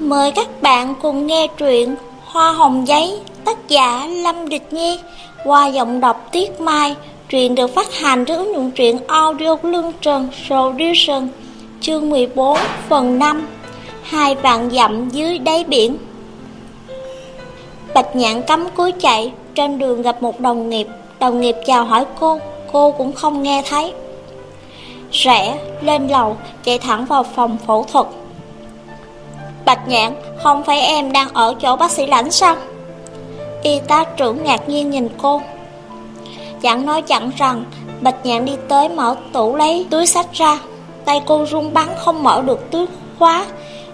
Mời các bạn cùng nghe truyện Hoa Hồng Giấy, tác giả Lâm Địch Nhi, qua giọng đọc Tiết Mai. Truyện được phát hành trên ứng dụng truyện audio Lương Trần Production, chương 14, phần 5, hai vạn dặm dưới đáy biển. Bạch nhạn cắm cúi chạy, trên đường gặp một đồng nghiệp, đồng nghiệp chào hỏi cô, cô cũng không nghe thấy. Rẽ, lên lầu, chạy thẳng vào phòng phẫu thuật. Bạch nhạn, không phải em đang ở chỗ bác sĩ lãnh sao? Y tá trưởng ngạc nhiên nhìn cô. Chẳng nói chẳng rằng, Bạch nhạn đi tới mở tủ lấy túi sách ra. Tay cô run bắn không mở được túi khóa.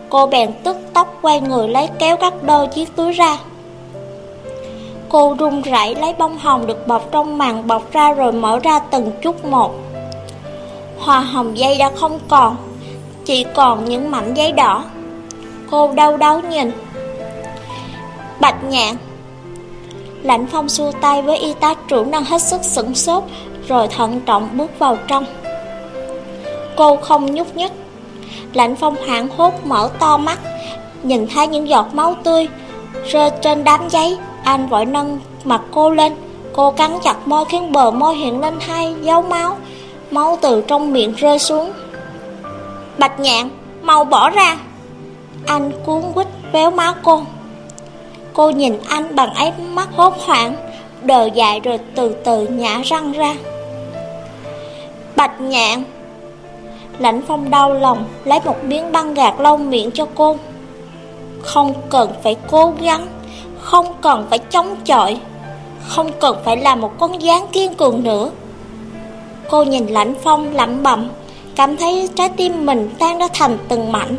Cô bèn tức tóc quay người lấy kéo cắt đôi chiếc túi ra. Cô run rẩy lấy bông hồng được bọc trong màng bọc ra rồi mở ra từng chút một. Hoa hồng dây đã không còn, chỉ còn những mảnh giấy đỏ. Cô đau đớn nhìn. Bạch nhạn. Lãnh phong xua tay với y tá trưởng đang hết sức sửng sốt, Rồi thận trọng bước vào trong. Cô không nhúc nhích. Lãnh phong hoảng hốt mở to mắt, Nhìn thấy những giọt máu tươi Rơi trên đám giấy. Anh vội nâng mặt cô lên. Cô cắn chặt môi khiến bờ môi hiện lên hai dấu máu. Máu từ trong miệng rơi xuống. Bạch nhạn, Mau bỏ ra. Anh cuốn quýt véo má cô. Cô nhìn anh bằng ánh mắt hốt hoảng, Đờ dại rồi từ từ nhả răng ra. Bạch nhạn, Lãnh phong đau lòng Lấy một miếng băng gạt lau miệng cho cô. Không cần phải cố gắng, Không cần phải chống chọi, Không cần phải là một con gián kiên cường nữa. Cô nhìn lãnh phong lẩm bẩm, Cảm thấy trái tim mình tan ra thành từng mảnh.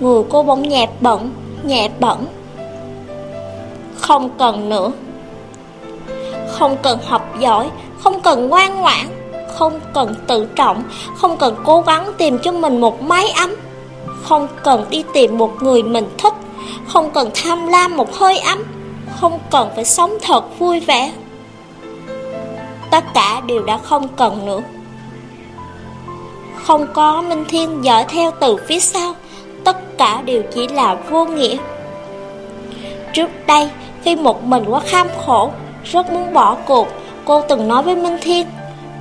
Người cô bỗng nhẹ bẩn Nhẹ bẩn. Không cần nữa. Không cần học giỏi, Không cần ngoan ngoãn, Không cần tự trọng, Không cần cố gắng tìm cho mình một mái ấm. Không cần đi tìm một người mình thích, Không cần tham lam một hơi ấm, Không cần phải sống thật vui vẻ. Tất cả đều đã không cần nữa. Không có Minh Thiên dõi theo từ phía sau. Tất cả đều chỉ là vô nghĩa Trước đây Khi một mình quá kham khổ Rất muốn bỏ cuộc Cô từng nói với Minh Thiên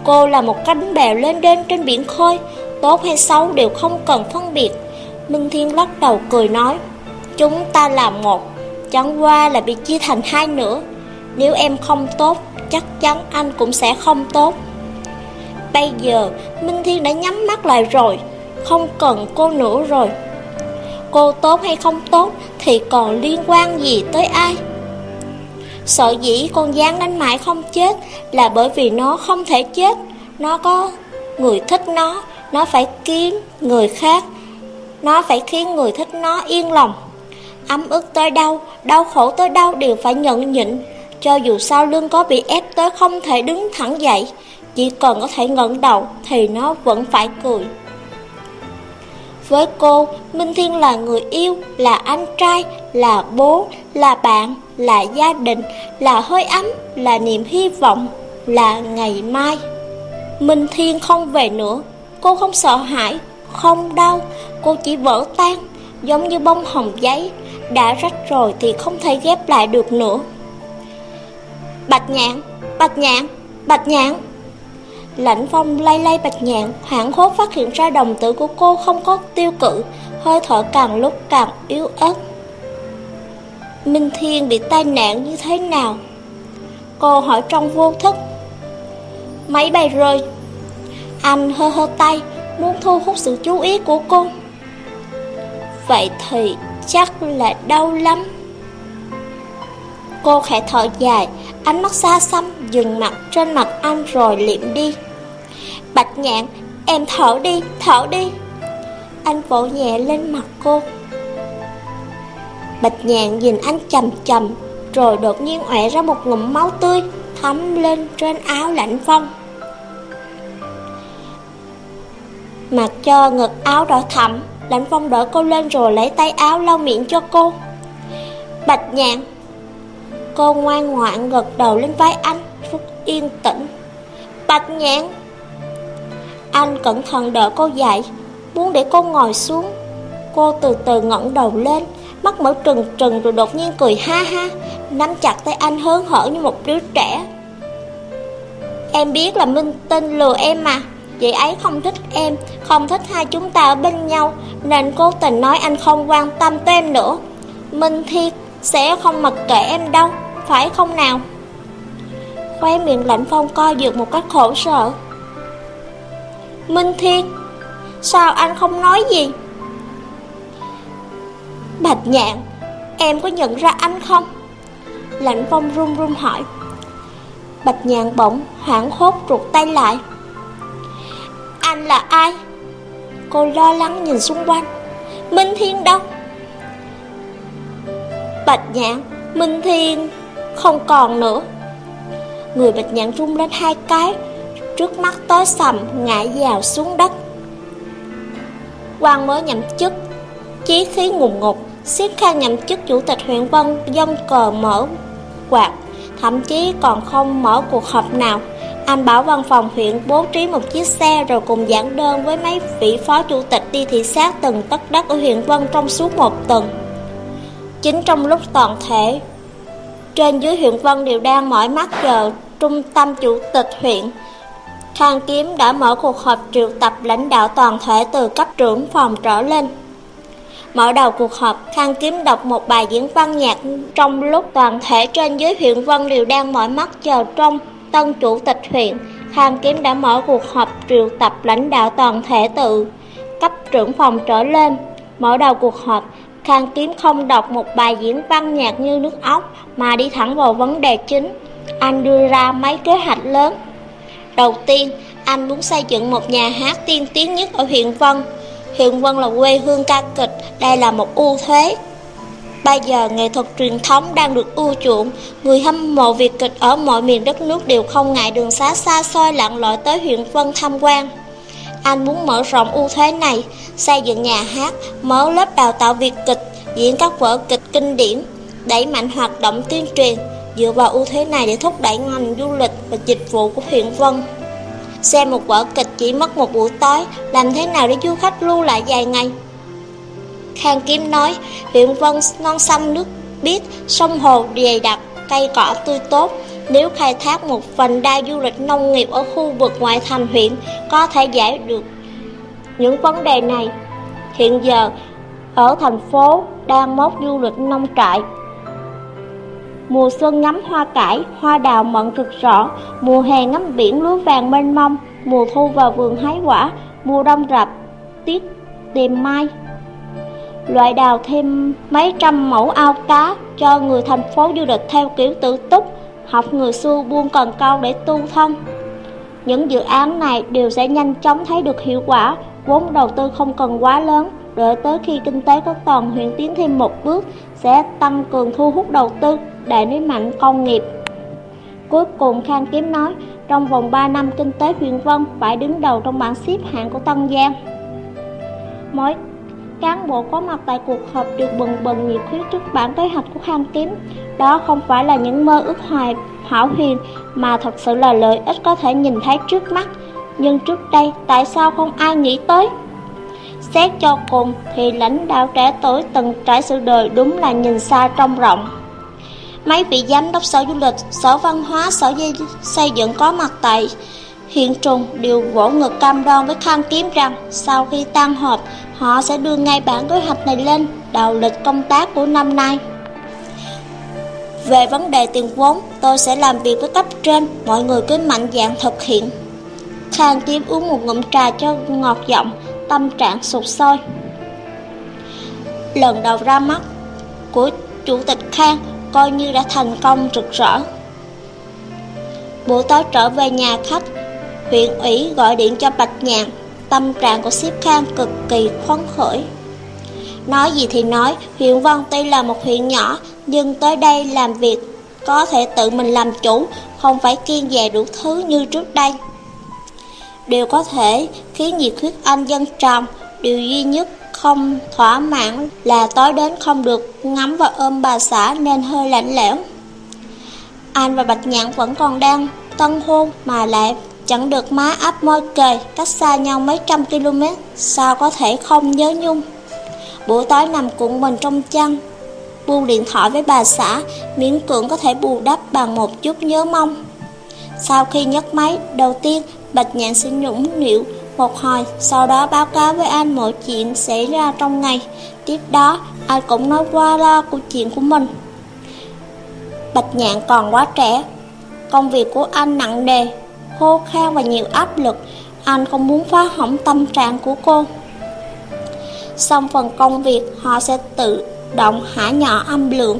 Cô là một cánh bèo lên đên trên biển khơi Tốt hay xấu đều không cần phân biệt Minh Thiên lắc đầu cười nói Chúng ta là một Chẳng qua là bị chia thành hai nữa Nếu em không tốt chắc chắn anh cũng sẽ không tốt. Bây giờ, Minh Thiên đã nhắm mắt lại rồi, không cần cô nữa rồi. Cô tốt hay không tốt thì còn liên quan gì tới ai? Sợ dĩ con gián đánh mãi không chết là bởi vì nó không thể chết. Nó có người thích nó, nó phải kiếm người khác. Nó phải khiến người thích nó yên lòng. Ấm ức tới đâu, đau khổ tới đâu đều phải nhận nhịn cho dù sao lưng có bị ép tới không thể đứng thẳng dậy Chỉ cần có thể ngẩng đầu Thì nó vẫn phải cười với cô. Minh Thiên là người yêu Là anh trai Là bố Là bạn Là gia đình Là hơi ấm Là niềm hy vọng Là ngày mai. Minh Thiên không về nữa. Cô không sợ hãi Không đau. Cô chỉ vỡ tan Giống như bông hồng giấy. Đã rách rồi thì không thể ghép lại được nữa. Bạch nhạn, bạch nhạn, bạch nhạn Lãnh phong lay lay bạch nhạn Hoảng hốt phát hiện ra đồng tử của cô không có tiêu cự, Hơi thở càng lúc càng yếu ớt. Minh Thiên bị tai nạn như thế nào? Cô hỏi trong vô thức. Máy bay rơi. Anh hơ hơ tay, Muốn thu hút sự chú ý của cô. Vậy thì chắc là đau lắm. Cô khẽ thở dài, Ánh mắt xa xăm dừng mặt trên mặt anh rồi liệm đi. Bạch nhạn Em thở đi, thở đi. Anh vỗ nhẹ lên mặt cô. Bạch nhạn nhìn anh chầm chầm Rồi đột nhiên ọe ra một ngụm máu tươi Thấm lên trên áo lạnh phong. Mặc cho ngực áo đỏ thẳm Lãnh phong đỡ cô lên rồi lấy tay áo lau miệng cho cô. Bạch nhạn Cô ngoan ngoãn gật đầu lên vai anh Phúc yên tĩnh. Bạch nhạn anh cẩn thận đỡ cô dậy Muốn để cô ngồi xuống Cô từ từ ngẩng đầu lên mắt mở trừng trừng rồi đột nhiên cười ha ha, nắm chặt tay anh hớn hở như một đứa trẻ. Em biết là Minh Tinh lừa em mà, Chị ấy không thích em, không thích hai chúng ta ở bên nhau, nên cố tình nói anh không quan tâm tới em nữa. Minh Thiệt sẽ không mặc kệ em đâu, phải không nào? Khóe miệng lạnh phong co dược một cách khổ sở. Minh Thiên, sao anh không nói gì? Bạch nhạn, em có nhận ra anh không? Lạnh phong run run hỏi. Bạch nhạn bỗng hoảng hốt rụt tay lại. Anh là ai? Cô lo lắng nhìn xung quanh. Minh Thiên đâu? Bạch nhạn, Minh Thiên không còn nữa. Người bạch nhạn rung lên hai cái, trước mắt tối sầm ngã vào xuống đất. quan mới nhậm chức, chí khí ngùng ngục, siết khai nhậm chức chủ tịch huyện Vân dông cờ mở quạt, thậm chí còn không mở cuộc họp nào. Anh bảo văn phòng huyện bố trí một chiếc xe rồi cùng giảng đơn với mấy vị phó chủ tịch đi thị sát từng tất đất ở huyện Vân trong suốt một tuần. Chính trong lúc toàn thể, trên dưới huyện Vân đều đang mỏi mắt chờ trung tâm chủ tịch huyện. Khang Kiếm đã mở cuộc họp triệu tập lãnh đạo toàn thể từ cấp trưởng phòng trở lên. Mở đầu cuộc họp, Khang Kiếm đọc một bài diễn văn nhạc trong lúc toàn thể trên dưới huyện Vân đều đang mỏi mắt chờ trong tân chủ tịch huyện. Khang Kiếm đã mở cuộc họp triệu tập lãnh đạo toàn thể từ cấp trưởng phòng trở lên. Mở đầu cuộc họp, Khang Kiếm không đọc một bài diễn văn nhạc như nước ốc mà đi thẳng vào vấn đề chính. Anh đưa ra mấy kế hoạch lớn. Đầu tiên, anh muốn xây dựng một nhà hát tiên tiến nhất ở huyện Vân. Huyện Vân là quê hương ca kịch, đây là một ưu thế. Bây giờ nghệ thuật truyền thống đang được ưu chuộng, người hâm mộ Việt kịch ở mọi miền đất nước đều không ngại đường xá xa xôi lặn lội tới huyện Vân tham quan. Anh muốn mở rộng ưu thế này, xây dựng nhà hát, mở lớp đào tạo Việt kịch, diễn các vở kịch kinh điển, đẩy mạnh hoạt động tuyên truyền, dựa vào ưu thế này để thúc đẩy ngành du lịch và dịch vụ của huyện Vân. Xem một vở kịch chỉ mất một buổi tối, làm thế nào để du khách lưu lại dài ngày? Khang Kim nói, huyện Vân non xanh nước biếc, sông hồ dày đặc, cây cỏ tươi tốt. Nếu khai thác một phần đa du lịch nông nghiệp ở khu vực ngoại thành huyện, có thể giải được những vấn đề này. Hiện giờ, ở thành phố đang mốt du lịch nông trại. Mùa xuân ngắm hoa cải, hoa đào mận cực rõ, mùa hè ngắm biển lúa vàng mênh mông, mùa thu vào vườn hái quả, mùa đông rập tiết tìm mai. Loại đào thêm mấy trăm mẫu ao cá cho người thành phố du lịch theo kiểu tự túc, học người xưa buông cần câu để tu thân. Những dự án này đều sẽ nhanh chóng thấy được hiệu quả, vốn đầu tư không cần quá lớn, đợi tới khi kinh tế của toàn huyện tiến thêm một bước sẽ tăng cường thu hút đầu tư để nới mạnh công nghiệp. Cuối cùng Khang Kiếm nói, trong vòng 3 năm kinh tế huyện Vân phải đứng đầu trong bảng xếp hạng của Tân Giang. Mỗi cán bộ có mặt tại cuộc họp được bừng bừng nhiệt huyết trước bản kế hoạch của Khang Kiếm. Đó không phải là những mơ ước hoài hảo huyền mà thật sự là lợi ích có thể nhìn thấy trước mắt. Nhưng trước đây tại sao không ai nghĩ tới? Xét cho cùng thì lãnh đạo trẻ tuổi từng trải sự đời đúng là nhìn xa trông rộng. Mấy vị giám đốc sở du lịch, sở văn hóa, sở xây dựng có mặt tại hiện trường đều vỗ ngực cam đoan với Khang Kiếm rằng sau khi tan họp họ sẽ đưa ngay bản kế hoạch này lên đầu lịch công tác của năm nay. Về vấn đề tiền vốn, tôi sẽ làm việc với cấp trên, mọi người cứ mạnh dạng thực hiện. Khang Kiếm uống một ngụm trà cho ngọt giọng, tâm trạng sụt sôi. Lần đầu ra mắt của Chủ tịch Khang coi như đã thành công rực rỡ. Buổi tối trở về nhà khách, huyện ủy gọi điện cho Bạch Nhàn, tâm trạng của Xếp Khang cực kỳ phấn khởi. Nói gì thì nói, huyện Vân tuy là một huyện nhỏ, nhưng tới đây làm việc có thể tự mình làm chủ, không phải kiên dè đủ thứ như trước đây. Điều có thể khiến nhiệt huyết anh dân tròn, điều duy nhất không thỏa mãn là tối đến không được ngắm và ôm bà xã nên hơi lạnh lẽo. Anh và Bạch Nhạn vẫn còn đang tân hôn mà lại chẳng được má áp môi kề cách xa nhau mấy trăm km, sao có thể không nhớ nhung. Buổi tối nằm cuộn mình trong chăn, buông điện thoại với bà xã, miễn cưỡng có thể bù đắp bằng một chút nhớ mong. Sau khi nhấc máy, đầu tiên Bạch Nhạn sẽ nhũng nịu một hồi, sau đó báo cáo với anh mọi chuyện xảy ra trong ngày. Tiếp đó, anh cũng nói qua lo của chuyện của mình. Bạch Nhạn còn quá trẻ, công việc của anh nặng nề, khô khan và nhiều áp lực, anh không muốn phá hỏng tâm trạng của cô. Xong phần công việc, họ sẽ tự động hạ nhỏ âm lượng.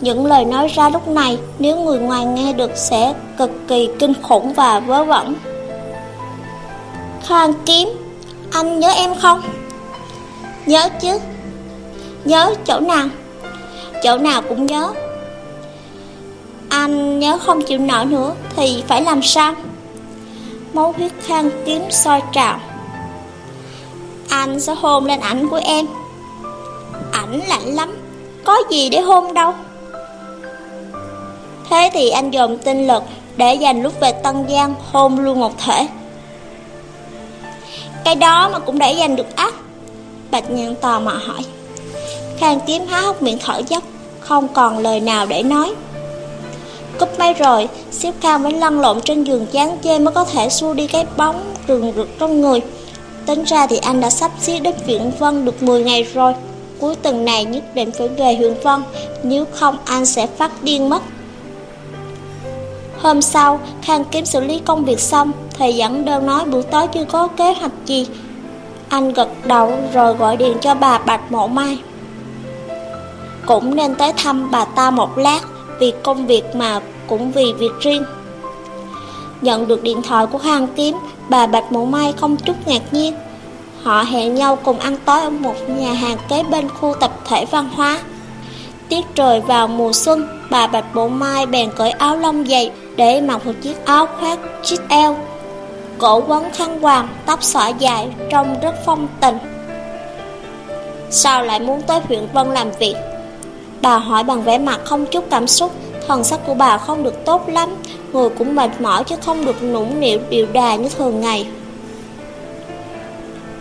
Những lời nói ra lúc này, nếu người ngoài nghe được sẽ cực kỳ kinh khủng và vớ vẩn. Khang kiếm, anh nhớ em không? Nhớ chứ. Nhớ chỗ nào? Chỗ nào cũng nhớ. Anh nhớ không chịu nổi nữa thì phải làm sao? Máu huyết khang kiếm soi trào. Anh sẽ hôn lên ảnh của em. Ảnh lạnh lắm, có gì để hôn đâu. Thế thì anh dồn tinh lực để dành lúc về Tân Giang hôn luôn một thể. Cái đó mà cũng để giành được ác. Bạch Nhân tò mò hỏi. Khang kiếm há hốc miệng thở dốc Không còn lời nào để nói. Cúp máy rồi Xếp Khang mới lăn lộn trên giường chán chê Mới có thể xua đi cái bóng rừng rực trong người. Tính ra thì anh đã sắp xếp đến viện Vân được 10 ngày rồi. Cuối tuần này nhất định phải về huyện Vân Nếu không anh sẽ phát điên mất. Hôm sau, Khang Kiếm xử lý công việc xong, thầy dẫn đơn nói buổi tối chưa có kế hoạch gì. Anh gật đầu rồi gọi điện cho bà Bạch Mộ Mai. Cũng nên tới thăm bà ta một lát, vì công việc mà cũng vì việc riêng. Nhận được điện thoại của Khang Kiếm, bà Bạch Mộ Mai không chút ngạc nhiên. Họ hẹn nhau cùng ăn tối ở một nhà hàng kế bên khu tập thể văn hóa. Tiết trời vào mùa xuân, bà Bạch Bộ Mai bèn cởi áo lông dày để mặc một chiếc áo khoác chít eo. Cổ quấn khăn hoàng, tóc xõa dài, trông rất phong tình. Sao lại muốn tới huyện Vân làm việc? Bà hỏi bằng vẻ mặt không chút cảm xúc, thần sắc của bà không được tốt lắm, người cũng mệt mỏi chứ không được nũng nịu điều đà như thường ngày.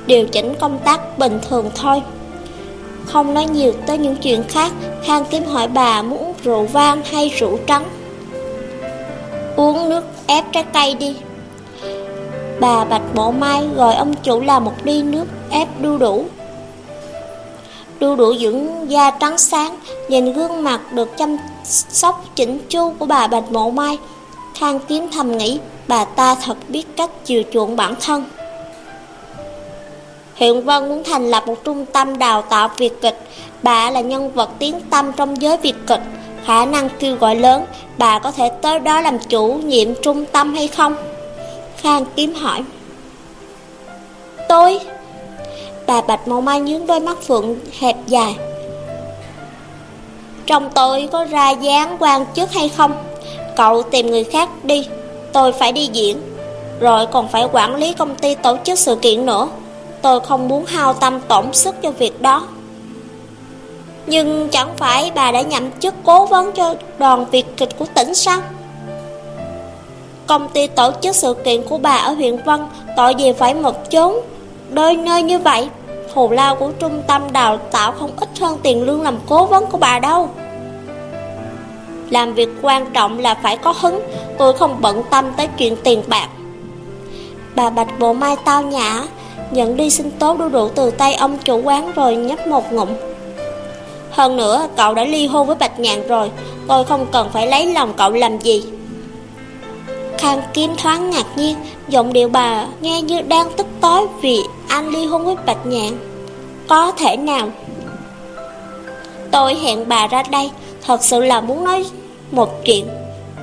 Điều chỉnh công tác bình thường thôi. Không nói nhiều tới những chuyện khác, Khang Kiếm hỏi bà muốn rượu vang hay rượu trắng. Uống nước ép trái cây đi. Bà Bạch Bộ Mai gọi ông chủ là một ly nước ép đu đủ. Đu đủ dưỡng da trắng sáng, nhìn gương mặt được chăm sóc chỉnh chu của bà Bạch Bộ Mai. Khang Kiếm thầm nghĩ, bà ta thật biết cách chiều chuộng bản thân. Hiện Vân muốn thành lập một trung tâm đào tạo Việt kịch. Bà là nhân vật tiếng tâm trong giới Việt kịch. Khả năng kêu gọi lớn, bà có thể tới đó làm chủ nhiệm trung tâm hay không? Khang kiếm hỏi. Tôi? Bà Bạch Màu Mai nhướng đôi mắt phượng hẹp dài. Trong tôi có ra dáng quan chức hay không? Cậu tìm người khác đi, tôi phải đi diễn. Rồi còn phải quản lý công ty tổ chức sự kiện nữa. Tôi không muốn hao tâm tổn sức cho việc đó Nhưng chẳng phải bà đã nhậm chức cố vấn cho đoàn việt kịch của tỉnh sao Công ty tổ chức sự kiện của bà ở huyện Vân Tội gì phải một chốn. Đôi nơi như vậy, Thù lao của trung tâm đào tạo không ít hơn tiền lương làm cố vấn của bà đâu. Làm việc quan trọng là phải có hứng, Tôi không bận tâm tới chuyện tiền bạc. Bà Bạch Bộ Mai tao nhã, Nhận đi xin tốt đu đủ từ tay ông chủ quán rồi nhấp một ngụm. Hơn nữa, cậu đã ly hôn với Bạch Nhạn rồi, Tôi không cần phải lấy lòng cậu làm gì. Khang Kim thoáng ngạc nhiên, Giọng điệu bà nghe như đang tức tối Vì anh ly hôn với Bạch Nhạn Có thể nào Tôi hẹn bà ra đây, Thật sự là muốn nói một chuyện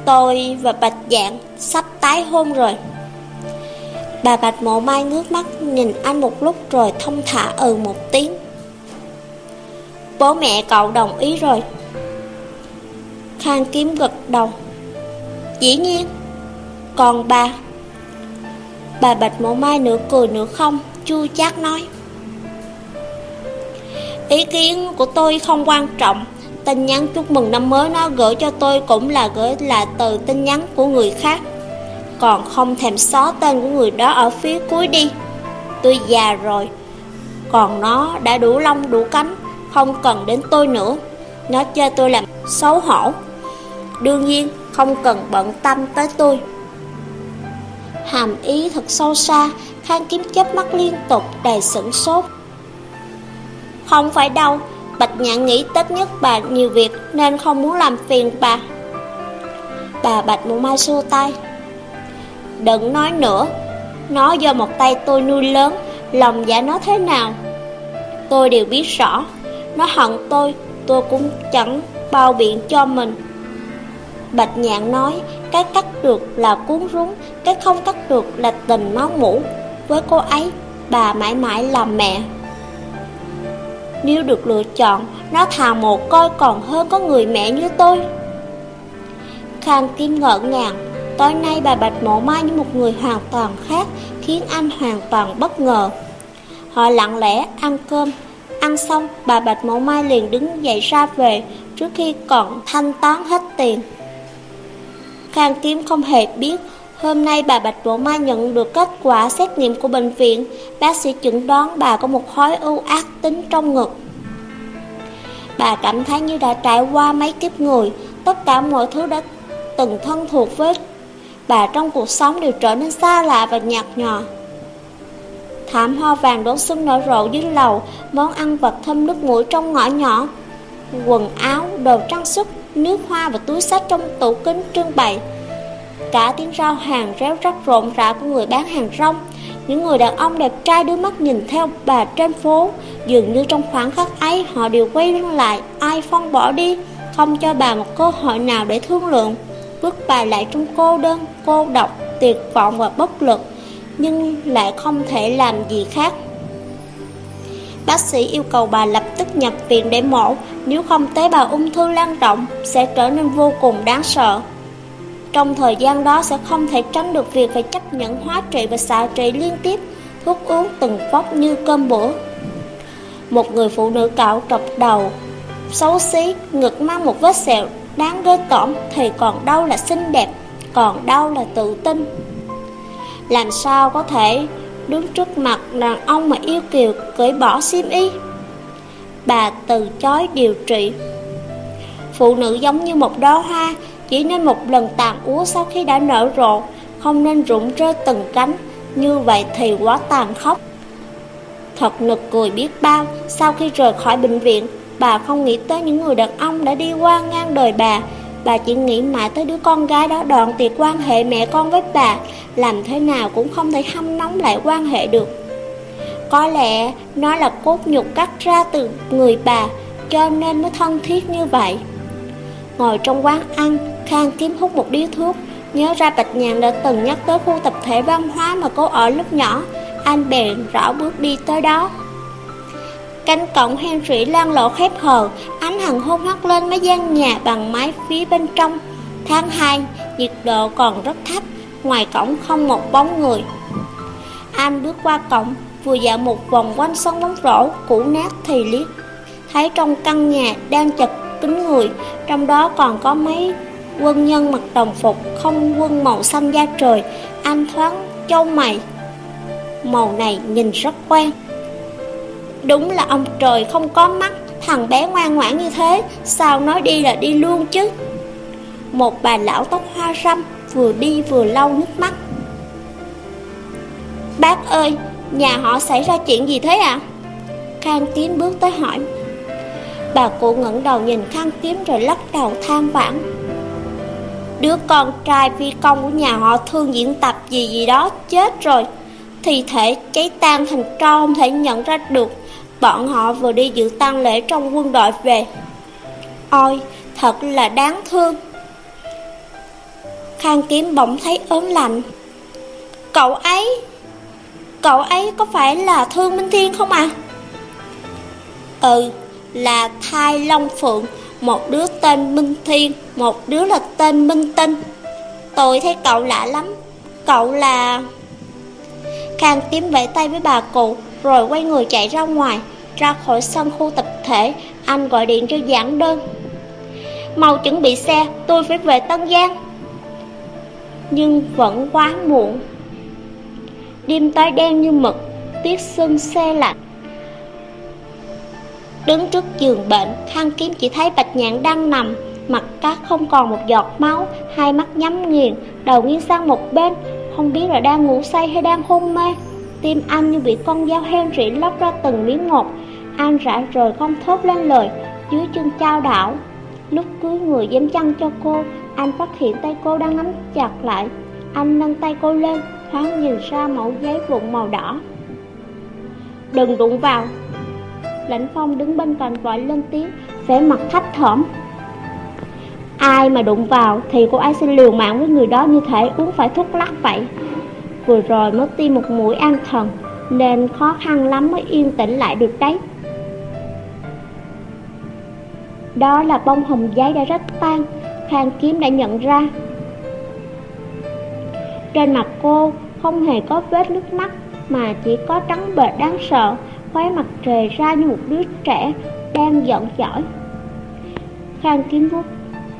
Tôi và Bạch Dạng sắp tái hôn rồi Bà Bạch Mộ Mai ngước mắt nhìn anh một lúc rồi thông thả ừ một tiếng. Bố mẹ cậu đồng ý rồi. Khang Kiếm gật đầu. Dĩ nhiên. Còn bà? Bà Bạch Mộ Mai nửa cười nửa không, chua chát nói. Ý kiến của tôi không quan trọng. Tin nhắn chúc mừng năm mới nó gửi cho tôi cũng là gửi là từ tin nhắn của người khác còn không thèm xóa tên của người đó ở phía cuối đi. Tôi già rồi, còn nó đã đủ lông đủ cánh, không cần đến tôi nữa. Nó chơi tôi làm xấu hổ Đương nhiên không cần bận tâm tới tôi Hàm ý thật sâu xa, Khang kiếm chớp mắt liên tục đầy sửng sốt. Không phải đâu, Bạch nhạn nghĩ tất nhất bà nhiều việc Nên không muốn làm phiền bà. Bà Bạch một Mai xua tay. Đừng nói nữa, Nó do một tay tôi nuôi lớn, Lòng dạ nó thế nào? Tôi đều biết rõ, Nó hận tôi Tôi cũng chẳng bao biện cho mình. Bạch nhạn nói, Cái cắt được là cuốn rúng, Cái không cắt được là tình máu mũ. Với cô ấy, Bà mãi mãi là mẹ. Nếu được lựa chọn, Nó thà một coi còn hơn có người mẹ như tôi. Khang Kim ngỡ ngàng, Tối nay bà Bạch Mộ Mai như một người hoàn toàn khác, Khiến anh hoàn toàn bất ngờ. Họ lặng lẽ ăn cơm. Ăn xong, bà Bạch Mộ Mai liền đứng dậy ra về, Trước khi còn thanh toán hết tiền. Khang Kiếm không hề biết Hôm nay bà Bạch Bộ Mai nhận được kết quả xét nghiệm của bệnh viện Bác sĩ chẩn đoán bà có một khối u ác tính trong ngực Bà cảm thấy như đã trải qua mấy kiếp người Tất cả mọi thứ đã từng thân thuộc với bà trong cuộc sống đều trở nên xa lạ và nhạt nhòa. Thảm hoa vàng đổ xuân nở rộ dưới lầu, món ăn vật thơm nước mũi trong ngõ nhỏ. Quần áo, đồ trang sức, nước hoa và túi sách trong tủ kính trưng bày. Cả tiếng rao hàng réo rắt rộn rã của người bán hàng rong. Những người đàn ông đẹp trai đưa mắt nhìn theo bà trên phố, dường như trong khoảng khắc ấy họ đều quay lưng lại, ai phong bỏ đi, không cho bà một cơ hội nào để thương lượng vứt bà lại trong cô đơn, cô độc, tuyệt vọng và bất lực, nhưng lại không thể làm gì khác. Bác sĩ yêu cầu bà lập tức nhập viện để mổ, nếu không tế bào ung thư lan rộng sẽ trở nên vô cùng đáng sợ. Trong thời gian đó sẽ không thể tránh được việc phải chấp nhận hóa trị và xạ trị liên tiếp, thuốc uống từng phóc như cơm bữa. Một người phụ nữ cạo trọc đầu, xấu xí, ngực mang một vết sẹo đáng ghê tởm thì còn đâu là xinh đẹp, còn đâu là tự tin. Làm sao có thể đứng trước mặt đàn ông mà yêu kiều cởi bỏ xiêm y? Bà từ chối điều trị. Phụ nữ giống như một đóa hoa, chỉ nên một lần tàn úa sau khi đã nở rộ, không nên rụng rơi từng cánh, như vậy thì quá tàn khốc. Thật nực cười biết bao, sau khi rời khỏi bệnh viện, Bà không nghĩ tới những người đàn ông đã đi qua ngang đời bà Bà chỉ nghĩ mãi tới đứa con gái đó đoạn tuyệt quan hệ mẹ con với bà. Làm thế nào cũng không thể hâm nóng lại quan hệ được. Có lẽ nó là cốt nhục cắt ra từ người bà, Cho nên mới thân thiết như vậy. Ngồi trong quán ăn, Khang kiếm hút một điếu thuốc. Nhớ ra Bạch Nhàn đã từng nhắc tới khu tập thể văn hóa mà cô ở lúc nhỏ. Anh bèn rõ bước đi tới đó. Cánh cổng Henry lan lộ khép hờ, ánh hằng hôn hắt lên mấy gian nhà bằng mái phía bên trong. Tháng 2, nhiệt độ còn rất thấp, ngoài cổng không một bóng người. Anh bước qua cổng, vừa dạo một vòng quanh sân bóng rổ, cũ nát thì liếc. Thấy trong căn nhà đang chật kín người, trong đó còn có mấy quân nhân mặc đồng phục không quân màu xanh da trời. Anh thoáng châu mày. Màu này nhìn rất quen. Đúng là ông trời không có mắt, Thằng bé ngoan ngoãn như thế, Sao nói đi là đi luôn chứ? Một bà lão tóc hoa râm Vừa đi vừa lau nước mắt. Bác ơi, Nhà họ xảy ra chuyện gì thế ạ? À? Khang Kiếm bước tới hỏi. Bà cụ ngẩng đầu nhìn Khang Kiếm Rồi lắc đầu than vãn. Đứa con trai phi công của nhà họ thương diễn tập gì gì đó, chết rồi. Thi thể cháy tan thành tro không thể nhận ra được. Bọn họ vừa đi dự tang lễ trong quân đội về. Ôi, thật là đáng thương. Khang kiếm bỗng thấy ớn lạnh. Cậu ấy Cậu ấy có phải là Thương Minh Thiên không à? Ừ, là Thai Long Phượng Một đứa tên Minh Thiên Một đứa là tên Minh Tinh. Tôi thấy cậu lạ lắm. Cậu là... Khang tím vẫy tay với bà cụ rồi quay người chạy ra ngoài Ra khỏi sân khu tập thể. Anh gọi điện cho giảng đơn. Mau chuẩn bị xe Tôi phải về Tân Giang. Nhưng vẫn quá muộn. Đêm tối đen như mực Tiết sưng xe lạnh. Đứng trước giường bệnh, Khang kiếm chỉ thấy bạch nhạn đang nằm Mặt cát không còn một giọt máu Hai mắt nhắm nghiền, đầu nghiêng sang một bên không biết là đang ngủ say hay đang hôn mê. Tim anh như bị con dao heo rỉ lóc ra từng miếng một Anh rã rời không thốt lên lời, Dưới chân trao đảo. Lúc cưới người dám chăn cho cô, Anh phát hiện tay cô đang nắm chặt lại. Anh nâng tay cô lên, Thoáng nhìn ra mẫu giấy vụn màu đỏ. Đừng đụng vào. Lãnh phong đứng bên cạnh vội lên tiếng, vẻ mặt thách thỏm. Ai mà đụng vào thì cô ấy sẽ liều mạng với người đó như thể uống phải thuốc lắc vậy. Vừa rồi mới tiêm một mũi an thần, Nên khó khăn lắm mới yên tĩnh lại được đấy. Đó là bông hồng giấy đã rất tan, Khang kiếm đã nhận ra. Trên mặt cô không hề có vết nước mắt, Mà chỉ có trắng bệch đáng sợ, Khóe mặt trề ra như một đứa trẻ Đang giận dỗi. Khang kiếm vuốt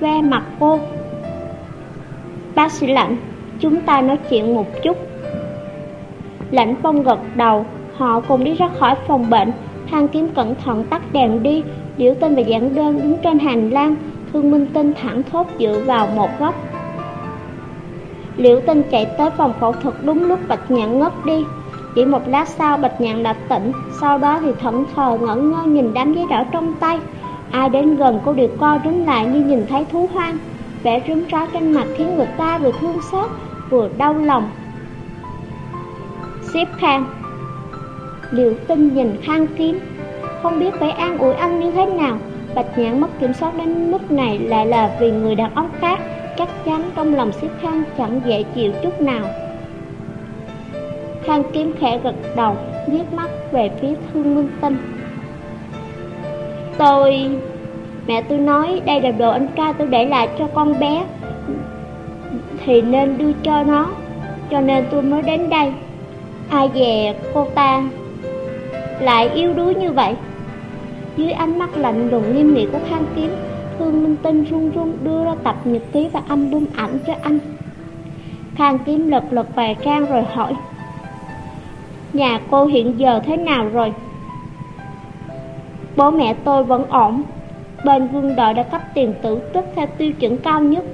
ve mặt cô. Bác sĩ lạnh Chúng ta nói chuyện một chút. Lãnh phong gật đầu, Họ cùng đi ra khỏi phòng bệnh. Thang kiếm cẩn thận tắt đèn đi Liễu tinh và giảng đơn đứng trên hành lang. Thương Minh Tinh thẳng thốt dựa vào một góc. Liễu tinh chạy tới phòng phẫu thuật đúng lúc Bạch Nhạn ngất đi. Chỉ một lát sau, Bạch Nhạn đã tỉnh, Sau đó thì thẫn thờ ngẩn ngơ nhìn đám giấy đỏ trong tay. Ai đến gần cô đều co rúm lại như nhìn thấy thú hoang. Vẻ rúm rá trên mặt khiến người ta vừa thương xót, vừa đau lòng. Xếp khang Liều tinh nhìn khang kiếm. Không biết phải an ủi anh như thế nào. Bạch nhãn mất kiểm soát đến mức này lại là vì người đàn ông khác. Chắc chắn trong lòng xếp khang chẳng dễ chịu chút nào. Khang kiếm khẽ gật đầu liếc mắt về phía thương minh tinh. Tôi... Mẹ tôi nói, đây là đồ anh ca tôi để lại cho con bé, Thì nên đưa cho nó, Cho nên tôi mới đến đây. Ai dè cô ta Lại yếu đuối như vậy. Dưới ánh mắt lạnh lùng nghiêm nghị của Khang Kiếm, Thương Minh Tinh run run đưa ra tập nhật ký và album ảnh cho anh. Khang Kiếm lật lật vài trang rồi hỏi, Nhà cô hiện giờ thế nào rồi? Bố mẹ tôi vẫn ổn. Bên quân đội đã cấp tiền tử tức theo tiêu chuẩn cao nhất.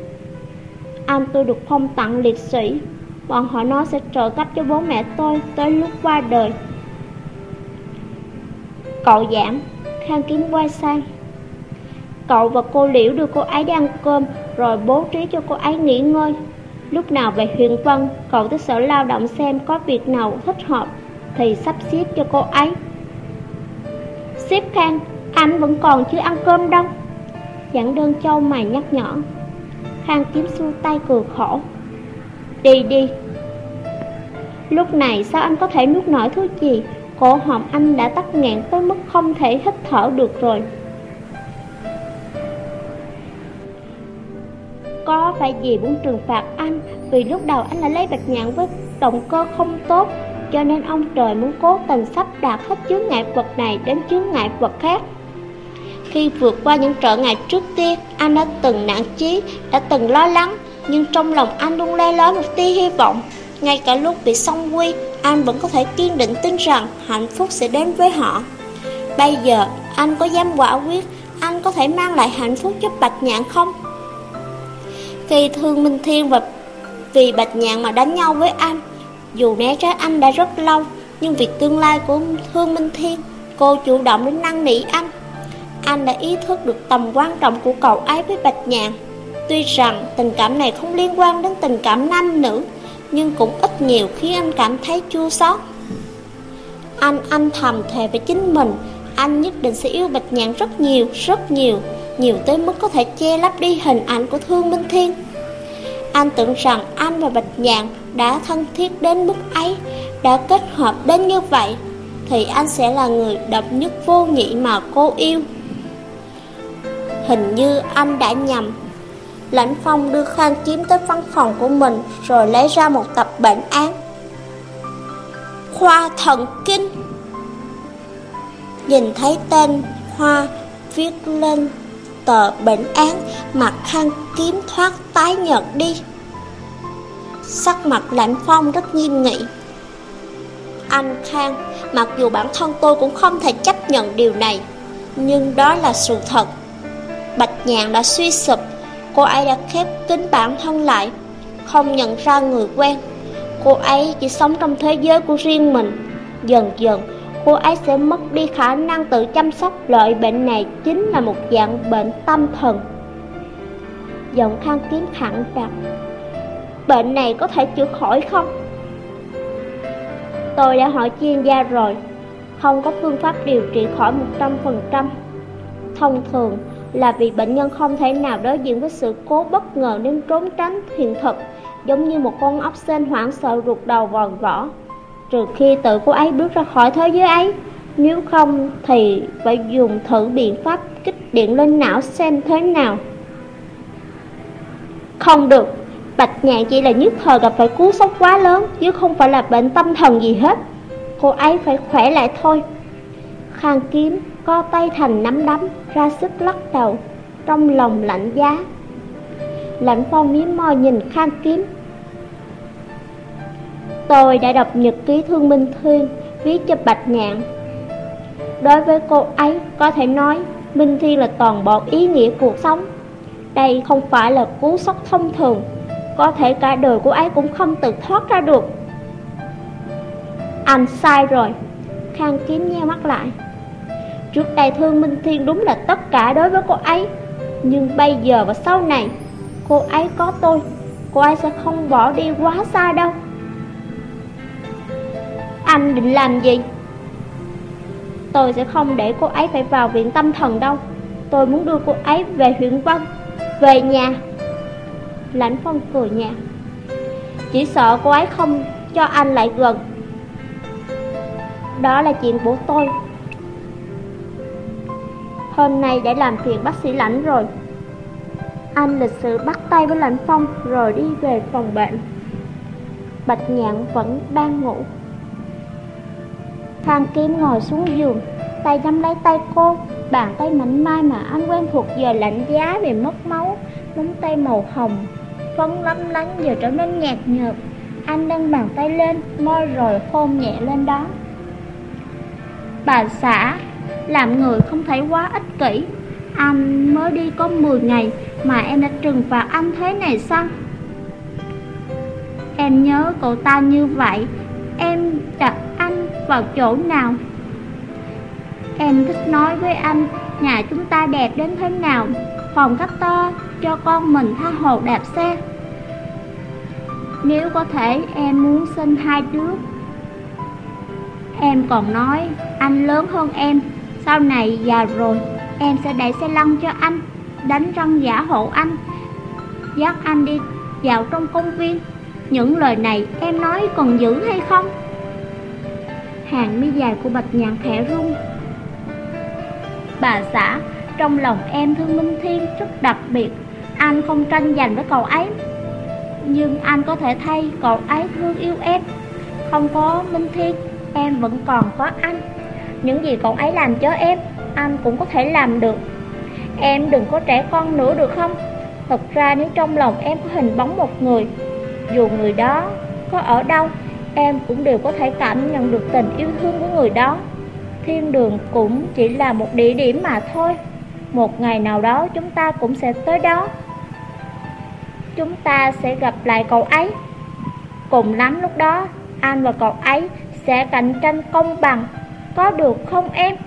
Anh tôi được phong tặng liệt sĩ. Bọn họ nói sẽ trợ cấp cho bố mẹ tôi tới lúc qua đời. Cậu giảm, Khang kiếm quay sang. Cậu và cô Liễu đưa cô ấy đi ăn cơm, Rồi bố trí cho cô ấy nghỉ ngơi. Lúc nào về huyện Vân, Cậu tới sở lao động xem có việc nào thích hợp Thì sắp xếp cho cô ấy. Sếp Khang, anh vẫn còn chưa ăn cơm đâu. Giảng đơn châu mày nhắc nhở. Khang kiếm xu tay cười khổ. Đi đi. Lúc này sao anh có thể nuốt nổi thứ gì? Cổ họng anh đã tắt nghẹn tới mức không thể hít thở được rồi. Có phải gì muốn trừng phạt anh Vì lúc đầu anh đã lấy bạch nhạn với động cơ không tốt cho nên ông trời muốn cố tình sắp đặt hết chướng ngại vật này đến chướng ngại vật khác. Khi vượt qua những trở ngại trước tiên, anh đã từng nản chí, đã từng lo lắng, nhưng trong lòng anh luôn le lói một tia hy vọng. Ngay cả lúc bị song quy, anh vẫn có thể kiên định tin rằng hạnh phúc sẽ đến với họ. Bây giờ, anh có dám quả quyết, anh có thể mang lại hạnh phúc cho Bạch Nhạn không? Khi Thương Minh Thiên và vì Bạch Nhạn mà đánh nhau với anh, dù né tránh anh đã rất lâu, nhưng vì tương lai của Thương Minh Thiên, cô chủ động đến năn nỉ anh. Anh đã ý thức được tầm quan trọng của cậu ấy với Bạch Nhạn. Tuy rằng tình cảm này không liên quan đến tình cảm nam nữ, nhưng cũng ít nhiều khiến anh cảm thấy chua xót. Anh anh thầm thề với chính mình, anh nhất định sẽ yêu Bạch Nhạn rất nhiều, rất nhiều, nhiều tới mức có thể che lấp đi hình ảnh của Thương Minh Thiên. Anh tưởng rằng anh và Bạch Nhạn đã thân thiết đến mức ấy, đã kết hợp đến như vậy, thì anh sẽ là người độc nhất vô nhị mà cô yêu. Hình như anh đã nhầm. Lãnh Phong đưa Khang Kiếm tới văn phòng của mình rồi lấy ra một tập bệnh án. Khoa thần kinh Nhìn thấy tên Hoa viết lên tờ bệnh án Mặt Khang Kiếm thoát tái nhợt đi. Sắc mặt lãnh phong rất nghiêm nghị. Anh Khang, Mặc dù bản thân tôi cũng không thể chấp nhận điều này, Nhưng đó là sự thật. Bạch nhạn đã suy sụp, Cô ấy đã khép kín bản thân lại, Không nhận ra người quen. Cô ấy chỉ sống trong thế giới của riêng mình, Dần dần cô ấy sẽ mất đi khả năng tự chăm sóc. Loại bệnh này chính là một dạng bệnh tâm thần. Giọng khang kiếm khẳng đặt Bệnh này có thể chữa khỏi không? Tôi đã hỏi chuyên gia rồi, Không có phương pháp điều trị khỏi 100% Thông thường là vì bệnh nhân không thể nào đối diện với sự cố bất ngờ nên trốn tránh hiện thực, Giống như một con ốc sên hoảng sợ rụt đầu vòn vỏ. Trừ khi tự cô ấy bước ra khỏi thế giới ấy. Nếu không thì phải dùng thử biện pháp kích điện lên não xem thế nào. Không được. Bạch nhạn chỉ là nhất thời gặp phải cú sốc quá lớn, Chứ không phải là bệnh tâm thần gì hết. Cô ấy phải khỏe lại thôi. Khang kiếm co tay thành nắm đấm, Ra sức lắc đầu, Trong lòng lạnh giá. Lạnh phong miếm môi nhìn khang kiếm. Tôi đã đọc nhật ký thương minh thiên, Viết cho Bạch Nhạn. Đối với cô ấy, có thể nói, Minh Thiên là toàn bộ ý nghĩa cuộc sống. Đây không phải là cú sốc thông thường, có thể cả đời của ấy cũng không tự thoát ra được. Anh sai rồi, Khang kiếm nheo mắt lại. Trước đây thương Minh Thiên đúng là tất cả đối với cô ấy, Nhưng bây giờ và sau này, Cô ấy có tôi, Cô ấy sẽ không bỏ đi quá xa đâu. Anh định làm gì? Tôi sẽ không để cô ấy phải vào viện tâm thần đâu. Tôi muốn đưa cô ấy về huyện Vân, Về nhà. Lãnh phong cười nhạt. Chỉ sợ cô ấy không cho anh lại gần. Đó là chuyện của tôi. Hôm nay đã làm phiền bác sĩ lãnh rồi. Anh lịch sự bắt tay với lãnh phong Rồi đi về phòng bệnh. Bạch nhạn vẫn đang ngủ. Khang Kim ngồi xuống giường Tay nắm lấy tay cô. Bàn tay mảnh mai mà anh quen thuộc giờ lạnh giá vì mất máu Móng tay màu hồng. Phấn lấp lánh giờ trở nên nhạt nhợt. Anh nâng bàn tay lên, môi rồi hôn nhẹ lên đó. Bà xã, làm người không thấy quá ích kỷ. Anh mới đi có 10 ngày mà em đã trừng phạt anh thế này sao? Em nhớ cậu ta như vậy. Em đặt vào chỗ nào? Em thích nói với anh, Nhà chúng ta đẹp đến thế nào? Phòng khách to, cho con mình tha hồ đạp xe. Nếu có thể, em muốn sinh hai đứa. Em còn nói, anh lớn hơn em. Sau này già rồi, em sẽ đẩy xe lăn cho anh, Đánh răng giả hộ anh, Dắt anh đi vào trong công viên. Những lời này em nói còn giữ hay không? Hàng mi dài của Bạch Nhạn khẽ rung. Bà xã, trong lòng em thương Minh Thiên rất đặc biệt. Anh không tranh giành với cậu ấy Nhưng anh có thể thay cậu ấy thương yêu em. Không có Minh Thiên Em vẫn còn có anh. Những gì cậu ấy làm cho em Anh cũng có thể làm được. Em đừng có trẻ con nữa được không? Thật ra nếu trong lòng em có hình bóng một người Dù người đó có ở đâu Em cũng đều có thể cảm nhận được tình yêu thương của người đó Thiên đường cũng chỉ là một địa điểm mà thôi Một ngày nào đó chúng ta cũng sẽ tới đó chúng ta sẽ gặp lại cậu ấy. Cùng lắm lúc đó, anh và cậu ấy sẽ cạnh tranh công bằng, có được không em?